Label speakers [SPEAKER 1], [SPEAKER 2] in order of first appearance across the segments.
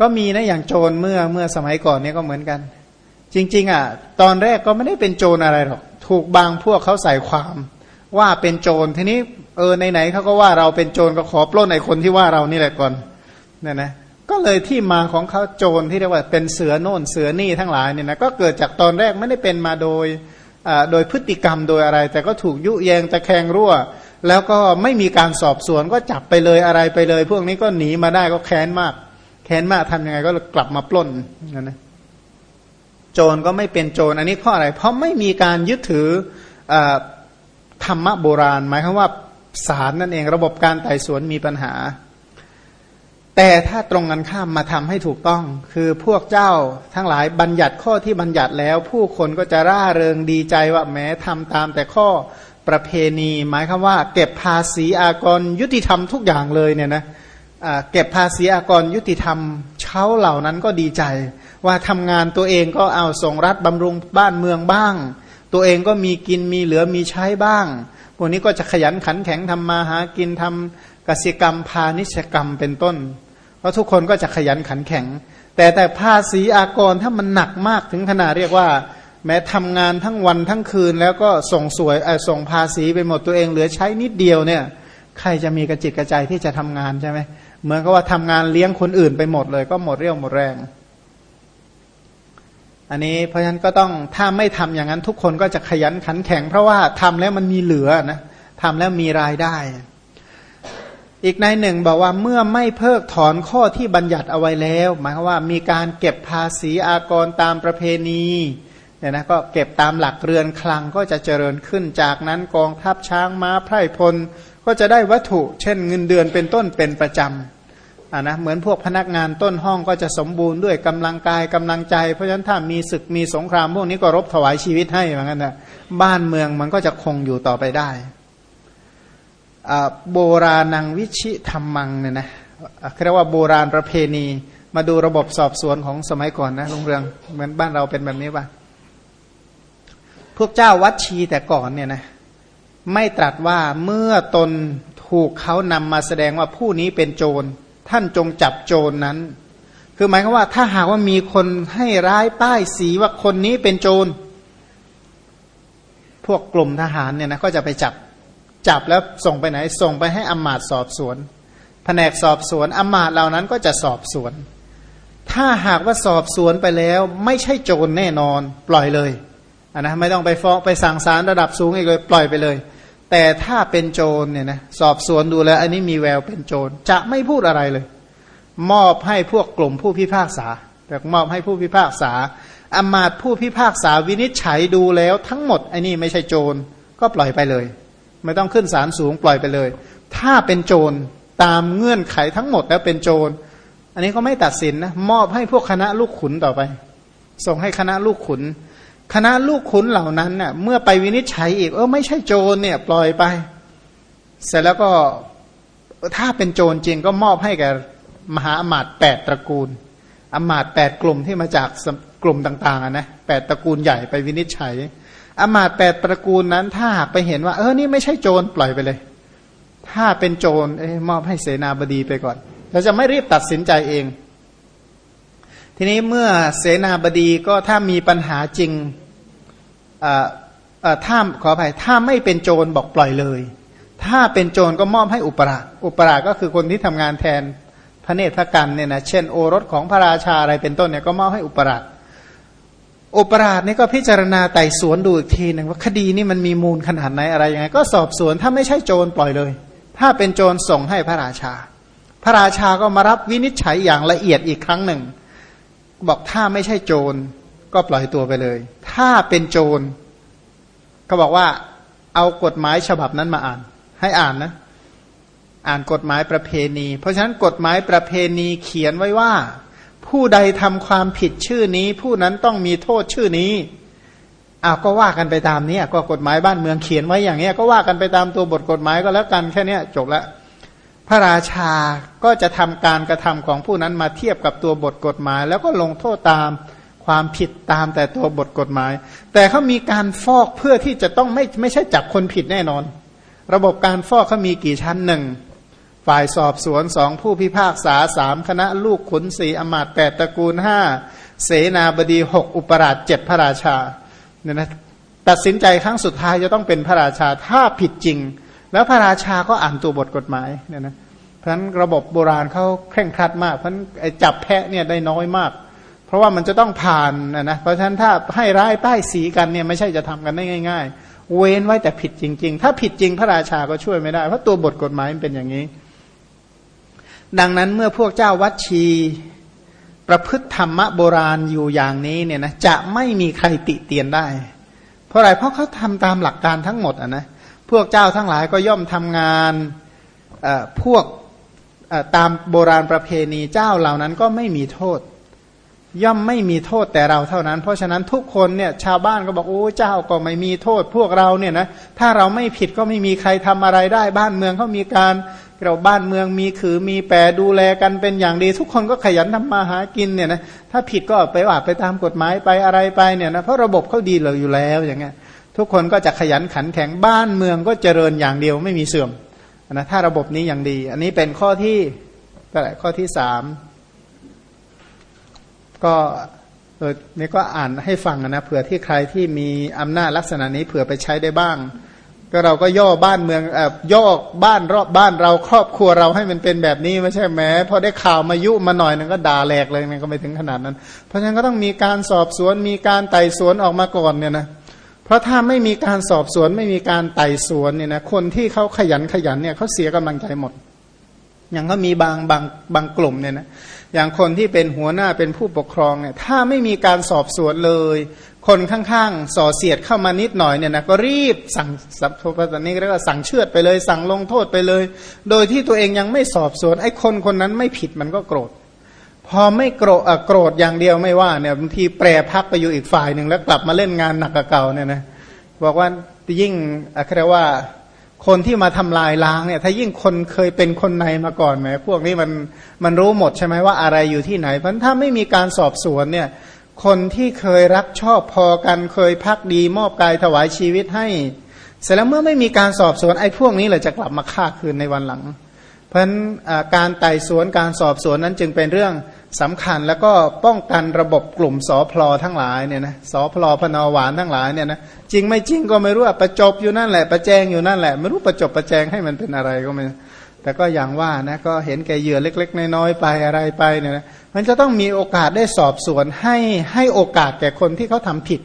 [SPEAKER 1] ก็มีนะอย่างโจรเมื่อเมื่อสมัยก่อนเนี่ยก็เหมือนกัน จริง ๆ อะ ตอนแรกก็ไม่ได้เป็นโจรอะไรหรอก ถูกบางพวกเขาใส่ความ ว่าเป็นโจรทีนี้เออไหนๆเขาก็ว่าเราเป็นโจรก็ขอปล้นไอ้คนที่ว่าเรานี่แหละก่อนเนี่ยนะก็เลยที่มาของเขาโจรที่เรียกว่าเป็นเสือโน่นเสือนี่ทั้งหลายเนี่ยนะก็เกิดจากตอนแรกไม่ได้เป็นมาโดยโดยพฤติกรรมโดยอะไร แต่ก็ถูกยุแยงตะแคงรั่ว แล้วก็ไม่มีการสอบสวนก็จับไปเลยอะไรไปเลย พวกนี้ก็หนีมาได้ก็แค้นมาก แค้นมากทำยังไงก็กลับมาปล้นนั่นนะโจรก็ไม่เป็นโจรอันนี้เพราะอะไร เพราะไม่มีการยึดถือธรรมะโบราณ หมายความว่าศาลนั่นเองระบบการไต่สวนมีปัญหา แต่ถ้าตรงกันข้ามมาทำให้ถูกต้อง คือพวกเจ้าทั้งหลายบัญญัติข้อที่บัญญัติแล้ว ผู้คนก็จะร่าเริงดีใจว่าแม้ทำตามแต่ข้อประเพณี หมายคือว่า เก็บภาษีอากรยุติธรรมทุกอย่างเลยเนี่ยนะเเก็บภาษีอากรยุติธรรมเช้าเหล่านั้นก็ดีใจ ว่าทำงานตัวเองก็เอาส่งรัฐบำรุงบ้านเมืองบ้าง ตัวเองก็มีกินมีเหลือมีใช้บ้างพวกนี้ก็จะขยันขันแข็งทำมาหากินทำกสิกรรมพาณิชกรรมเป็นต้น เพราะทุกคนก็จะขยันขันแข็ง แต่แต่ภาษีอากรถ้ามันหนักมากถึงขนาดเรียกว่า แม้ทำงานทั้งวันทั้งคืนแล้วก็ส่งสวยส่งภาษีไปหมดตัวเองเหลือใช้นิดเดียวเนี่ย ใครจะมีกระจิตกระใจที่จะทำงานใช่ไหม เหมือนกับว่าทำงานเลี้ยงคนอื่นไปหมดเลย ก็หมดเรี่ยวหมดแรง อันนี้เพราะฉะนั้นก็ต้องถ้าไม่ทำอย่างนั้นทุกคนก็จะขยันขันแข็ง เพราะว่าทำแล้วมันมีเหลือนะทำแล้วมีรายได้ อีกในหนึ่งบอกว่าเมื่อไม่เพิกถอนข้อที่บัญญัติเอาไว้แล้ว หมายความว่ามีการเก็บภาษีอากรตามประเพณีเนี่ยนะก็เก็บตามหลักเรือนคลังก็จะเจริญขึ้นจากนั้นกองทัพช้างม้าไพร่พลก็จะได้วัตถุ เช่นเงินเดือนเป็นต้นเป็นประจำ อ่านะเหมือนพวกพนักงานต้นห้องก็จะสมบูรณ์ด้วยกำลังกายกำลังใจ เพราะฉะนั้นถ้ามีศึกมีสงครามพวกนี้ก็รบถวายชีวิตให้เหมือนกันนะบ้านเมืองมันก็จะคงอยู่ต่อไปได้โบราณังวิชิธรรมังเนี่ยนะเรียกว่าโบราณประเพณี มาดูระบบสอบสวนของสมัยก่อนนะลุงเรืองเหมือนบ้านเราเป็นแบบนี้ป่ะพวกเจ้าวัดชีแต่ก่อนเนี่ยนะไม่ตรัสว่าเมื่อตนถูกเขานำมาแสดงว่าผู้นี้เป็นโจร ท่านจงจับโจรนนั้น คือหมายความว่าถ้าหากว่ามีคนให้ร้ายป้ายสีว่าคนนี้เป็นโจร พวกกลุ่มทหารเนี่ยนะก็จะไปจับจับแล้วส่งไปไหนส่งไปให้อมาตสอบสวน แผนกสอบสวนอมาตเหล่านั้นก็จะสอบสวน ถ้าหากว่าสอบสวนไปแล้ว ไม่ใช่โจรแน่นอน ปล่อยเลยนนะไม่ต้องไปฟ้องไปสั่งสารระดับสูงอีกเลย ปล่อยไปเลย แต่ถ้าเป็นโจรเนี่ยนะสอบสวนดูแล้ว อันนี้มีแววเป็นโจรจะไม่พูดอะไรเลย มอบให้พวกกลุ่มผู้พิพากษา แต่มอบให้ผู้พิพากษาอมาตผู้พิพากษาวินิจฉัยดูแล้วทั้งหมดไอ้นี่ไม่ใช่โจรก็ปล่อยไปเลย ไม่ต้องขึ้นศาลสูงปล่อยไปเลย ถ้าเป็นโจรตามเงื่อนไขทั้งหมดแล้วเป็นโจร อันนี้ก็ไม่ตัดสินนะมอบให้พวกคณะลูกขุนต่อไป ส่งให้คณะลูกขุน คณะลูกขุนเหล่านั้นเน่ยเมื่อไปวินิจฉัยอีก เออไม่ใช่โจรเนี่ย ปล่อยไป เสร็จแล้วก็ถ้าเป็นโจรจริงก็มอบให้แก่มหาอมาตย์แปดตระกูลอมาตย์แปดกลุ่มที่มาจากกลุ่มต่างๆนะแปดตระกูลใหญ่ไปวินิจฉัยอมาตย์แปดตระกูลนั้น ถ้าหากไปเห็นว่า เออนี่ไม่ใช่โจรปล่อยไปเลย ถ้าเป็นโจรมอบให้เสนาบดีไปก่อนเราจะไม่รีบตัดสินใจเอง ทีนี้เมื่อเสนาบดีก็ถ้ามีปัญหาจริงถ้าขออภัยถ้าไม่เป็นโจรบอกปล่อยเลย ถ้าเป็นโจรก็มอบให้อุปราชอุปราชก็คือคนที่ทำงานแทนพระเนตรพระกันเนี่ยนะเช่นโอรสของพระราชาอะไรเป็นต้นเนี่ยก็มอบให้อุปราชอุปราชนี่ก็พิจารณาไต่สวนดูอีกทีหนึ่งว่าคดีนี้มันมีมูลขนาดไหนอะไรยังไง ก็สอบสวนถ้าไม่ใช่โจรปล่อยเลย ถ้าเป็นโจรส่งให้พระราชา พระราชาก็มารับวินิจฉัยอย่างละเอียดอีกครั้งหนึ่ง บอกถ้าไม่ใช่โจรก็ปล่อยตัวไปเลย ถ้าเป็นโจรก็บอกว่า เอากฎหมายฉบับนั้นมาอ่าน ให้อ่านนะ อ่านกฎหมายประเพณี เพราะฉะนั้นกฎหมายประเพณีเขียนไว้ว่า ผู้ใดทำความผิดชื่อนี้ ผู้นั้นต้องมีโทษชื่อนี้อ้าวก็ว่ากันไปตามนี้ก็กฎหมายบ้านเมืองเขียนไว้อย่างนี้ก็ว่ากันไปตามตัวบทกฎหมายก็แล้วกันแค่นี้จบแล้ว พระราชาก็จะทำการกระทำของผู้นั้นมาเทียบกับตัวบทกฎหมาย แล้วก็ลงโทษตามความผิดตามแต่ตัวบทกฎหมาย แต่เขามีการฟอกเพื่อที่จะต้องไม่ไม่ใช่จับคนผิดแน่นอน ระบบการฟอกเขามีกี่ชั้นหนึ่งฝ่ายสอบสวนสองผู้พิพากษาสามคณะลูกขุนสีอมาตแปดตระกูลห้าเสนาบดีหกอุปราชเจ็ดพระราชาเนี่ยนะตัดสินใจครั้งสุดท้ายจะต้องเป็นพระราชาถ้าผิดจริง แล้วพระราชาก็อ่านตัวบทกฎหมายเนี่ยนะเพราะฉะนั้นระบบโบราณเขาเคร่งครัดมาก เพราะฉะนั้นจับแพะเนี่ยได้น้อยมาก เพราะว่ามันจะต้องผ่านนะนะเพราะฉะนั้นถ้าให้ร้ายป้ายสีกันเนี่ยไม่ใช่จะทำกันได้ง่าย ๆ เว้นไว้แต่ผิดจริง ๆ ถ้าผิดจริงพระราชาก็ช่วยไม่ได้เพราะตัวบทกฎหมายมันเป็นอย่างนี้ ดังนั้นเมื่อพวกเจ้าวัดชีประพฤติธรรมะโบราณอยู่อย่างนี้เนี่ยนะจะไม่มีใครติเตียนได้ เพราะอะไรเพราะเขาทำตามหลักการทั้งหมดอะนะ พวกเจ้าทั้งหลายก็ย่อมทำงานพวกตามโบราณประเพณีเจ้าเหล่านั้นก็ไม่มีโทษ ย่อมไม่มีโทษแต่เราเท่านั้น เพราะฉะนั้นทุกคนเนี่ยชาวบ้านก็บอกโอ้เจ้าก็ไม่มีโทษ พวกเราเนี่ยนะถ้าเราไม่ผิดก็ไม่มีใครทำอะไรได้บ้านเมืองเขามีการเราบ้านเมืองมีคือมีแปรดูแลกันเป็นอย่างดี ทุกคนก็ขยันทำมาหากินเนี่ยนะถ้าผิดก็ไปว่าไปตามกฎหมายไปอะไรไปเนี่ยนะเพราะระบบเขาดีเลยอยู่แล้วอย่างเงี้ย ทุกคนก็จะขยันขันแข็งบ้านเมืองก็เจริญอย่างเดียวไม่มีเสื่อมนะถ้าระบบนี้อย่างดี อันนี้เป็นข้อที่อะไรข้อที่สามก็เออนี่ก็อ่านให้ฟังนะเผื่อที่ใครที่มีอำนาจลักษณะนี้เผื่อไปใช้ได้บ้าง ก็เราก็ย่อบ้านเมืองเอ่อย่อบ้านรอบบ้านเราครอบครัวเราให้มันเป็นแบบนี้ไม่ใช่แม้พอได้ข่าวมายุมาหน่อยนึงก็ด่าแหลกเลยมันก็ไม่ถึงขนาดนั้น เพราะฉะนั้นก็ต้องมีการสอบสวนมีการไต่สวนออกมาก่อนเนี่ยนะเพราะถ้าไม่มีการสอบสวนไม่มีการไต่สวนเนี่ยนะคนที่เขาขยันขยันเนี่ยเขาเสียกำลังใจหมด อย่างก็มีบางบางบางกลุ่มเนี่ยนะอย่างคนที่เป็นหัวหน้าเป็นผู้ปกครองเนี่ยถ้าไม่มีการสอบสวนเลย คนข้างๆส่อเสียดเข้ามานิดหน่อยเนี่ยนะก็รีบสั่งสัพพะนี้เรียกว่าสั่งเชือดไปเลย สั่งลงโทษไปเลย โดยที่ตัวเองยังไม่สอบสวนไอ้คนคนนั้นไม่ผิดมันก็โกรธ พอไม่โกรธโกรธอย่างเดียวไม่ว่าเนี่ยบางทีแปรพักไปอยู่อีกฝ่ายหนึ่งแล้วกลับมาเล่นงานหนักกว่าเก่าเนี่ยนะบอกว่ายิ่งอะไรว่าคนที่มาทำลายล้างเนี่ย ถ้ายิ่งคนเคยเป็นคนในมาก่อนไหมพวกนี้มันมันรู้หมดใช่ไหมว่าอะไรอยู่ที่ไหนเพราะถ้าไม่มีการสอบสวนเนี่ย คนที่เคยรักชอบพอกันเคยพักดีมอบกายถวายชีวิตให้ เสร็จแล้วเมื่อไม่มีการสอบสวนไอ้พวกนี้เลยจะกลับมาฆ่าคืนในวันหลัง เพราะฉะนั้นการไต่สวนการสอบสวนนั้นจึงเป็นเรื่อง สำคัญแล้วก็ป้องกันระบบกลุ่มสอพลอทั้งหลายเนี่ยนะสอพลอพนหวานทั้งหลายเนี่ยนะจริงไม่จริงก็ไม่รู้ประจบอยู่นั่นแหละ ประแจงอยู่นั่นแหละไม่รู้ประจบประแจงให้มันเป็นอะไรก็ไม่แต่ก็อย่างว่านะก็เห็นแก่เหยื่อเล็ก ๆ น้อยๆไปอะไรไปเนี่ยนะมันจะต้องมีโอกาสได้สอบสวนให้ให้โอกาสแก่คนที่เขาทำผิด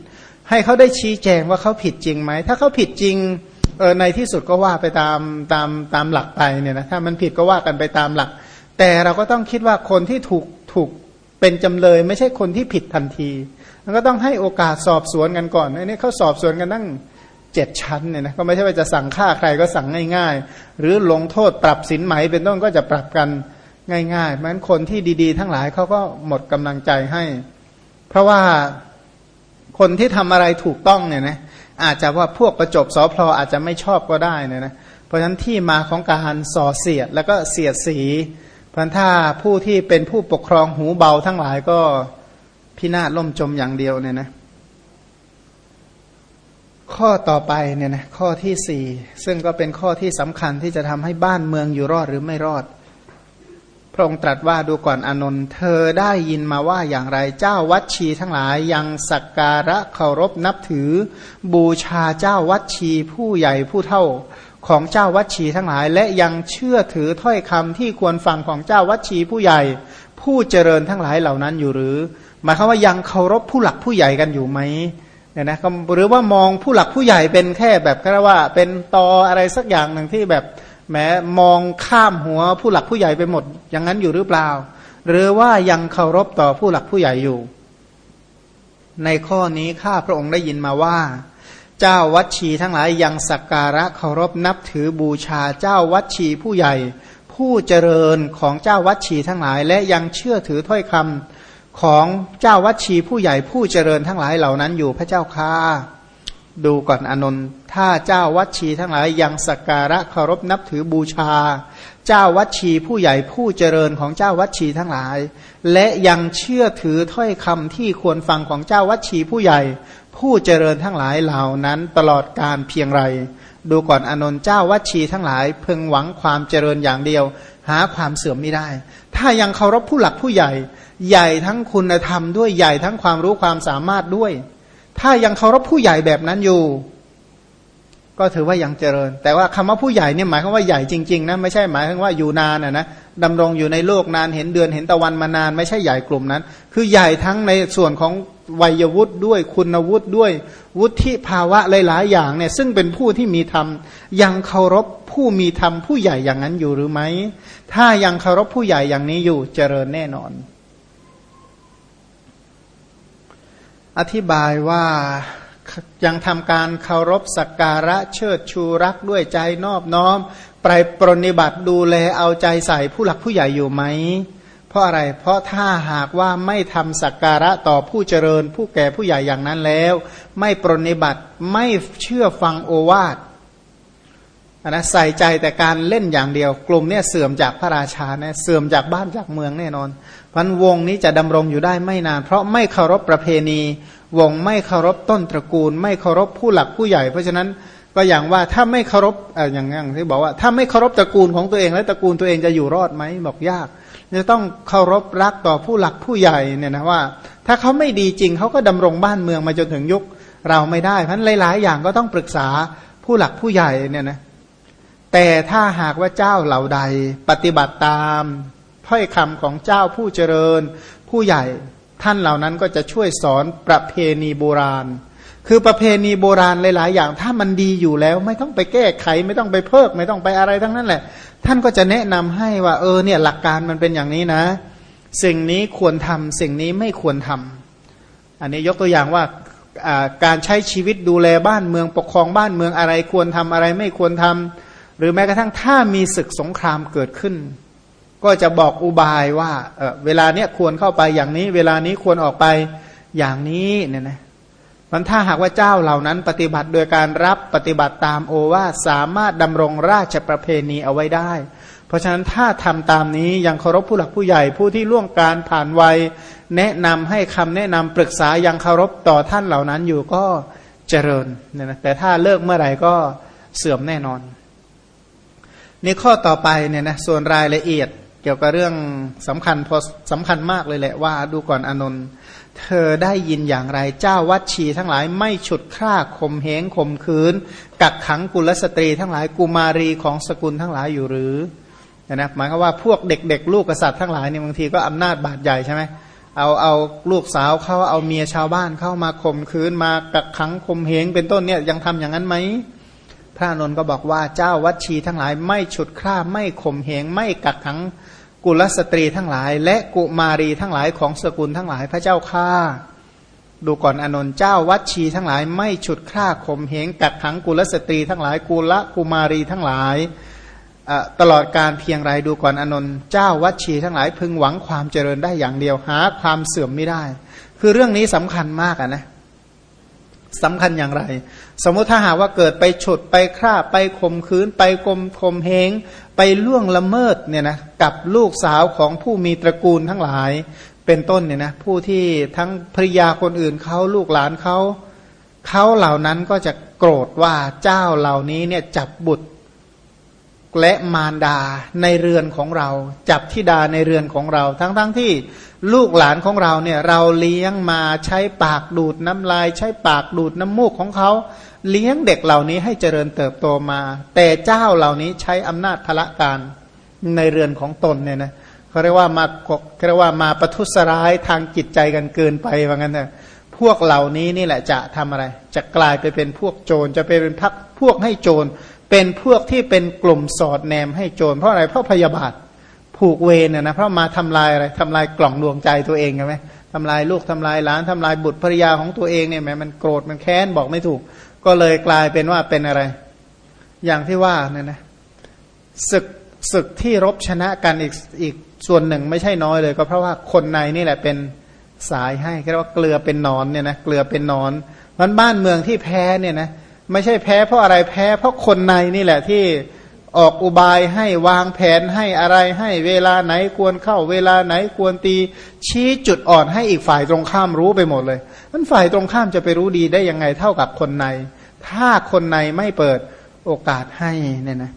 [SPEAKER 1] ให้เขาได้ชี้แจงว่าเขาผิดจริงไหมถ้าเขาผิดจริงเออในที่สุดก็ว่าไปตามตามตามหลักไปเนี่ยนะถ้ามันผิดก็ว่ากันไปตามหลัก แต่เราก็ต้องคิดว่าคนที่ถูก ถูกเป็นจำเลย ไม่ใช่คนที่ผิดทันทีมันก็ต้องให้โอกาสสอบสวนกันก่อนอันนี้เขาสอบสวนกันตั้งเจ็ดชั้นเนี่ยนะก็ไม่ใช่ว่าจะสั่งฆ่าใครก็สั่งง่าย ๆ หรือลงโทษปรับสินไหมเป็นต้นก็จะปรับกันง่ายๆเพราะฉะนั้นคนที่ดี ๆ ทั้งหลายเขาก็หมดกำลังใจให้ เพราะว่าคนที่ทำอะไรถูกต้องเนี่ยนะอาจจะว่าพวกประจบสอพลออาจจะไม่ชอบก็ได้เนี่ยนะเพราะฉะนั้นที่มาของการส่อเสียดแล้วก็เสียดสี พันถ้าผู้ที่เป็นผู้ปกครองหูเบาทั้งหลายก็พินาศล่มจมอย่างเดียวเนี่ยนะ ข้อต่อไปเนี่ยนะข้อที่สี่ซึ่งก็เป็นข้อที่สำคัญที่จะทำให้บ้านเมืองอยู่รอดหรือไม่รอด พระองค์ตรัสว่าดูก่อนอนนท์เธอได้ยินมาว่าอย่างไรเจ้าวัดชีทั้งหลายยังสักการะเคารพนับถือ บูชาเจ้าวัดชีผู้ใหญ่ผู้เท่า ของเจ้าวัดชีทั้งหลาย และยังเชื่อถือถ้อยคำที่ควรฟังของเจ้าวัดชีผู้ใหญ่ ผู้เจริญทั้งหลายเหล่านั้นอยู่หรือ หมายความว่ายังเคารพผู้หลักผู้ใหญ่กันอยู่ไหมเนี่ยนะหรือว่ามองผู้หลักผู้ใหญ่เป็นแค่แบบก็ว่าเป็นตออะไรสักอย่างหนึ่งที่แบบแหมมองข้ามหัวผู้หลักผู้ใหญ่ไปหมด อย่างนั้นอยู่หรือเปล่า หรือว่ายังเคารพต่อผู้หลักผู้ใหญ่อยู่ ในข้อนี้ข้าพระองค์ได้ยินมาว่า เจ้าวัดชีทั้งหลายยังสักการะเคารพนับถือบูชาเจ้าวัดชีผู้ใหญ่ ผู้เจริญของเจ้าวัดชีทั้งหลาย และยังเชื่อถือถ้อยคำของเจ้าวัดชีผู้ใหญ่ผู้เจริญทั้งหลายเหล่านั้นอยู่พระเจ้าค่า ดูก่อนอนนท์ถ้าเจ้าวัดชีทั้งหลายยังสักการะเคารพนับถือบูชา เจ้าวัดชีผู้ใหญ่ผู้เจริญของเจ้าวัดชีทั้งหลาย และยังเชื่อถือถ้อยคำที่ควรฟังของเจ้าวัดชีผู้ใหญ่ ผู้เจริญทั้งหลายเหล่านั้นตลอดการเพียงไร ดูก่อนอนนท์เจ้าวัชีทั้งหลายเพึงหวังความเจริญอย่างเดียว หาความเสื่อมไม่ได้ ถ้ายังเคารพผู้หลักผู้ใหญ่ ใหญ่ทั้งคุณธรรมด้วยใหญ่ทั้งความรู้ความสามารถด้วย ถ้ายังเคารพผู้ใหญ่แบบนั้นอยู่ ก็ถือว่ายังเจริญ แต่ว่าคำว่าผู้ใหญ่เนี่ยหมายความว่าใหญ่จริงๆนะไม่ใช่หมายถึงว่าอยู่นานอะนะดำรงอยู่ในโลกนานเห็นเดือนเห็นตะวันมานาน ไม่ใช่ใหญ่กลุ่มนั้น คือใหญ่ทั้งในส่วนของวัยวุฒิด้วยคุณวุฒิด้วย วุฒิภาวะหลายๆอย่างเนี่ยซึ่งเป็นผู้ที่มีธรรมยังเคารพผู้มีธรรมผู้ใหญ่อย่างนั้นอยู่หรือไม่ถ้ายังเคารพผู้ใหญ่อย่างนี้อยู่เจริญแน่นอน อธิบายว่ายังทำการเคารพสักการะเชิดชูรักด้วยใจนอบน้อมไปปรนิบัติดูแลเอาใจใส่ผู้หลักผู้ใหญ่อยู่ไหม เพราะอะไร เพราะถ้าหากว่าไม่ทำสักการะต่อผู้เจริญ ผู้แก่ผู้ใหญ่อย่างนั้นแล้ว ไม่ปรนิบัติไม่เชื่อฟังโอวาท นะใส่ใจแต่การเล่นอย่างเดียว กลุ่มเนี่ยเสื่อมจากพระราชาเนี่ยเสื่อมจากบ้านจากเมืองแน่นอนพันวงนี้จะดำรงอยู่ได้ไม่นาน เพราะไม่เคารพประเพณี วงไม่เคารพต้นตระกูล ไม่เคารพผู้หลักผู้ใหญ่ เพราะฉะนั้นก็อย่างว่าถ้าไม่เคารพอย่างอย่างที่บอกว่า ถ้าไม่เคารพตระกูลของตัวเอง แล้วตระกูลตัวเองจะอยู่รอดไหมบอกยากจะต้องเคารพรักต่อผู้หลักผู้ใหญ่เนี่ยนะว่า ถ้าเขาไม่ดีจริงเขาก็ดำรงบ้านเมืองมาจนถึงยุคเราไม่ได้เพราะหลาย ๆ อย่างก็ต้องปรึกษาผู้หลักผู้ใหญ่เนี่ยนะ แต่ถ้าหากว่าเจ้าเหล่าใด ปฏิบัติตามถ้อยคำของเจ้าผู้เจริญ ผู้ใหญ่ท่านเหล่านั้นก็จะช่วยสอนประเพณีโบราณ คือประเพณีโบราณหลาย ๆ อย่างถ้ามันดีอยู่แล้วไม่ต้องไปแก้ไข ไม่ต้องไปเพิก ไม่ต้องไปอะไรทั้งนั้นแหละ ท่านก็จะแนะนำให้ว่า เออเนี่ยหลักการมันเป็นอย่างนี้นะ สิ่งนี้ควรทำสิ่งนี้ไม่ควรทำอันนี้ยกตัวอย่างว่าการใช้ชีวิตดูแลบ้านเมืองปกครองบ้านเมืองอะไรควรทำอะไรไม่ควรทำ หรือแม้กระทั่งถ้ามีศึกสงครามเกิดขึ้น ก็จะบอกอุบายว่าเเวลาเนี้ยควรเข้าไปอย่างนี้ เวลานี้ควรออกไปอย่างนี้เนี่ยนะมันถ้าหากว่าเจ้าเหล่านั้นปฏิบัติโดยการรับปฏิบัติตามโอวาสามารถดำรงราชประเพณีเอาไว้ได้ เพราะฉะนั้นถ้าทำตามนี้ยังเคารพผู้หลักผู้ใหญ่ผู้ที่ล่วงการผ่านวัย แนะนำให้คำแนะนำปรึกษายังเคารพต่อท่านเหล่านั้นอยู่ก็เจริญเนี่ยนะแต่ถ้าเลิกเมื่อไหร่ก็เสื่อมแน่นอน นี่ข้อต่อไปเนี่ยนะส่วนรายละเอียดเกี่ยวกับเรื่องสำคัญพอสำคัญมากเลยแหละว่าดูก่อนอนนท์เธอได้ยินอย่างไรเจ้าวัดชีทั้งหลายไม่ฉุดฆ่าข่มเหงข่มขืน กักขังกุลสตรีทั้งหลายกุมารีของสกุลทั้งหลายอยู่หรือนะหมายความว่าพวกเด็กๆ ลูกกษัตริย์ทั้งหลายเนี่ยบางทีก็อำนาจบาดใหญ่ใช่ไหมเอาเอาลูกสาวเขาเอาเมียชาวบ้านเข้ามาข่มขืนมากักขังข่มเหงเป็นต้นเนี่ยยังทำอย่างนั้นไหม ระนนท์ก็บอกว่าเจ้าวัดชีทั้งหลายไม่ฉุดฆ่าไม่ข่มเหงไม่กักขังกุลสตรีทั้งหลาย และกุมารีทั้งหลายของสกุลทั้งหลายพระเจ้าข้าดูก่อนอนนท์เจ้าวัดชีทั้งหลาย ไม่ฉุดฆ่าข่มเหงกัดขังกุลสตรีทั้งหลายกุละกุมารีทั้งหลายตลอดการเพียงไรดูก่อนอนนท์เจ้าวัดชีทั้งหลายพึงหวังความเจริญได้อย่างเดียวหาความเสื่อมไม่ได้ คือเรื่องนี้สำคัญมากะนะ สำคัญอย่างไร สมมติถ้าหากว่าเกิดไปฉุดไปฆ่าไปข่มขืนไปกลมข่มเหงไปล่วงละเมิดเนี่ยนะกับลูกสาวของผู้มีตระกูลทั้งหลาย เป็นต้นเนี่ยนะผู้ที่ทั้งภริยาคนอื่นเขาลูกหลานเขาเขาเหล่านั้นก็จะโกรธว่าเจ้าเหล่านี้เนี่ยจับบุตรและมารดาในเรือนของเรา จับทิดาในเรือนของเรา ทั้งๆทที่ ลูกหลานของเราเนี่ยเราเลี้ยงมาใช้ปากดูดน้ำลาย ใช้ปากดูดน้ำมูกของเขา เลี้ยงเด็กเหล่านี้ให้เจริญเติบโตมา แต่เจ้าเหล่านี้ใช้อำนาจพละการในเรือนของตนเนี่ยนะเขาเรียกว่ามาเขาเรียกว่ามาประทุษร้ายทางจิตใจกันเกินไปว่างั้นนะพวกเหล่านี้นี่แหละจะทำอะไร จะกลายไปเป็นพวกโจรจะไปเป็นพักพวกให้โจร เป็นพวกที่เป็นกลุ่มสอดแนมให้โจรเพราะอะไรเพราะพยาบาท ผูกเวรน่ยนะเพราะมาทำลายอะไรทำลายกล่องดวงใจตัวเองใช่ไหมทำลายลูกทำลายหลานทำลายบุตรภรรยาของตัวเองเนี่ยแม้มันโกรธมันแค้นบอกไม่ถูก ก็เลยกลายเป็นว่าเป็นอะไร อย่างที่ว่าเนี่ยนะศึกศึกที่รบชนะกันอีกอีกส่วนหนึ่งไม่ใช่น้อยเลย ก็เพราะว่าคนในนี่แหละเป็นสายให้เรียกว่าเกลือเป็นนอนเนี่ยนะเกลือเป็นนอนมันบ้านเมืองที่แพ้เนี่ยนะไม่ใช่แพ้เพราะอะไรแพ้ เพราะคนในนี่แหละที่ ออกอุบายให้วางแผนให้อะไรให้เวลาไหนควรเข้าเวลาไหนควรตี ชี้จุดอ่อนให้อีกฝ่ายตรงข้ามรู้ไปหมดเลยมันฝ่ายตรงข้ามจะไปรู้ดีได้ยังไงเท่ากับคนใน ถ้าคนในไม่เปิดโอกาสให้เนี่ยนะ